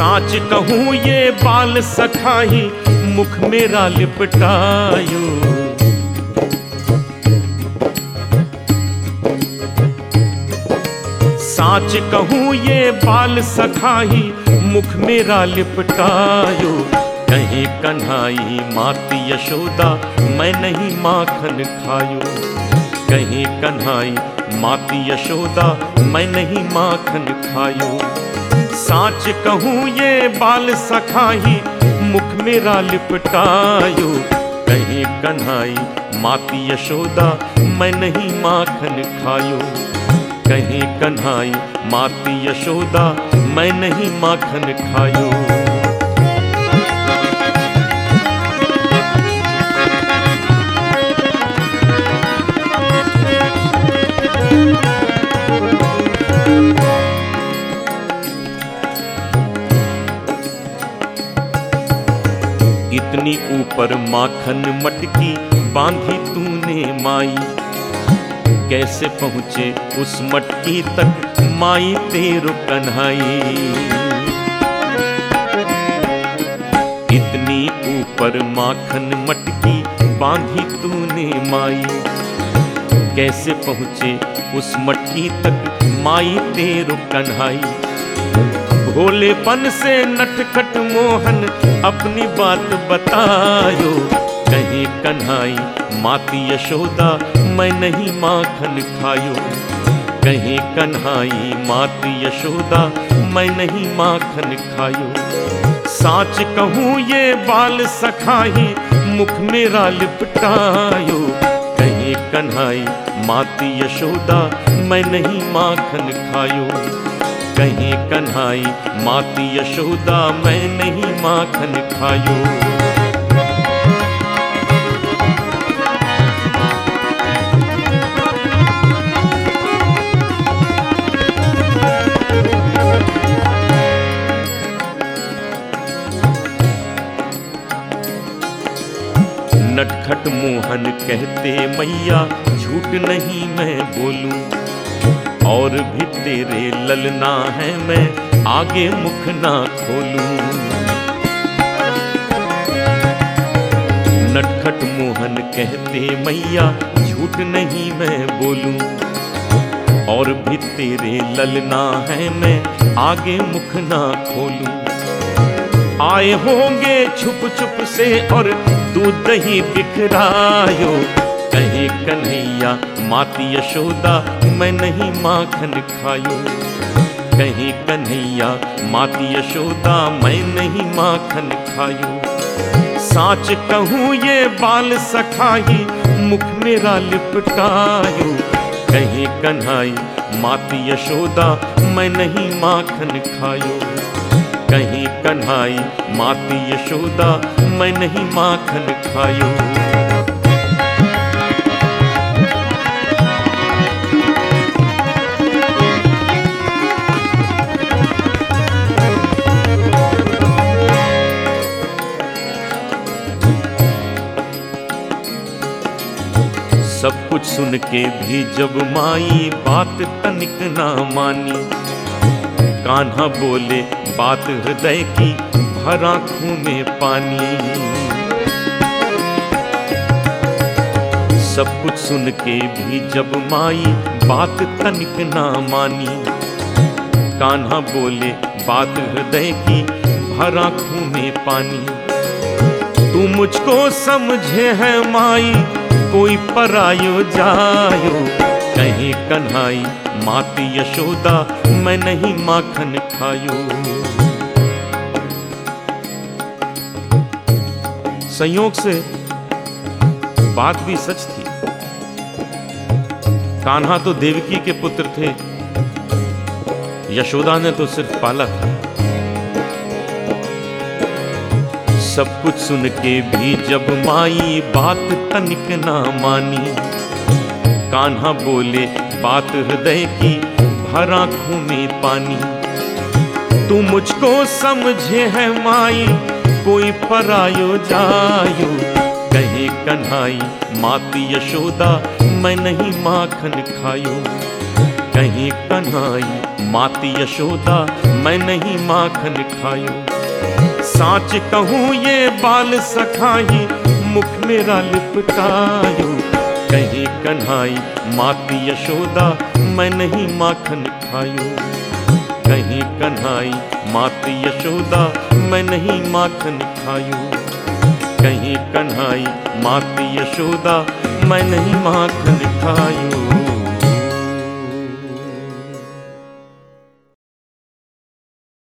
साच कहूँ ये बाल सखाही मुख मेरा लिपटायो। साच कहूँ ये बाल सखाही मुख मेरा लिपटायो। कहीं कन्हाई माती यशोदा, मैं नहीं माखन खायो। कहीं कन्हाई माती यशोदा, मैं नहीं माखन खायो। साच कहूँ ये बाल सखाही मुख मेरा लिपटायो। कहीं कन्हाई, माती यशोदा, मैं नहीं माखन खायो। कहीं कन्हाई, माती यशोदा, मैं नहीं माखन खायो। इतनी ऊपर माखन मटकी बांधी तूने माई। कैसे पहुँचे उस मटकी तक माई तेरो कन्हाई। इतनी ऊपर माखन मटकी बांधी तूने माई। कैसे पहुँचे उस मटकी तक माई तेरो कन्हाई। भोलेपन से नटखट मोहन अपनी बात बतायो। कहीं कन्हाई, माती यशोदा, मैं नहीं माखन खायो। कहीं कन्हाई, माती यशोदा, मैं नहीं माखन खायो। साच कहूँ, ये बाल सखाही मुख मेरा लिपटायो। कहीं कन्हाई, माती यशोदा, मैं नहीं माखन खायो। कहीं कन्हाई, माती यशोदा मैं नहीं माखन खायो। नटखट मोहन कहते, मैया, झूठ नहीं मैं बोलूँ। और भी तेरे ललना है मैं आगे मुख ना खोलूं। नटखट मोहन कहते, मैया, झूठ नहीं मैं बोलूँ। और भी तेरे ललना है मैं आगे मुख ना खोलूं। आए होंगे छुप छुप से और दूध दही बिखरायो। कन्हैया, माती यशोदा, मैं नहीं माखन खायो। कहीं कन्हैया, माती यशोदा, मैं नहीं माखन खायो। साच कहूँ, ये बाल सखाही मुख मेरा लिपटायो। कहीं कन्हाई, माती यशोदा, मैं नहीं माखन खायो। कहीं कन्हाई, माती यशोदा, मैं नहीं माखन खायो। सब कुछ सुन के भी जब माई बात तनिक ना मानी। कान्हा बोले, बात हृदय की भर आँखों में पानी। सब कुछ सुन के भी जब माई बात तनिक ना मानी। कान्हा बोले, बात हृदय की भर आँखों में पानी। तू मुझको समझे है माई कोई परायो जायो। कहीं कन्हाई माती यशोदा, मैं नहीं माखन खायो। संयोग से बात भी सच थी। कान्हा तो देवकी के पुत्र थे। यशोदा ने तो सिर्फ़ पाला था। सब कुछ सुन के भी जब माई बात तनिक ना मानी। कान्हा बोले, बात हृदय की भर आँखों में पानी। तू मुझको समझे है माई, कोई परायो जायो। कहे कन्हाई, माती यशोदा, मैं नहीं माखन खायो। कहीं कन्हाई, माती यशोदा, मैं नहीं माखन खायो। साच कहूँ ये बाल सखाई, मुख मेरा लिपटायो। कहीं कन्हाई, माती यशोदा, मैं नहीं माखन खायो। कहीं कन्हाई, माती यशोदा, मैं नहीं माखन खायो। कहीं कन्हाई, माती यशोदा, मैं नहीं माखन खायो।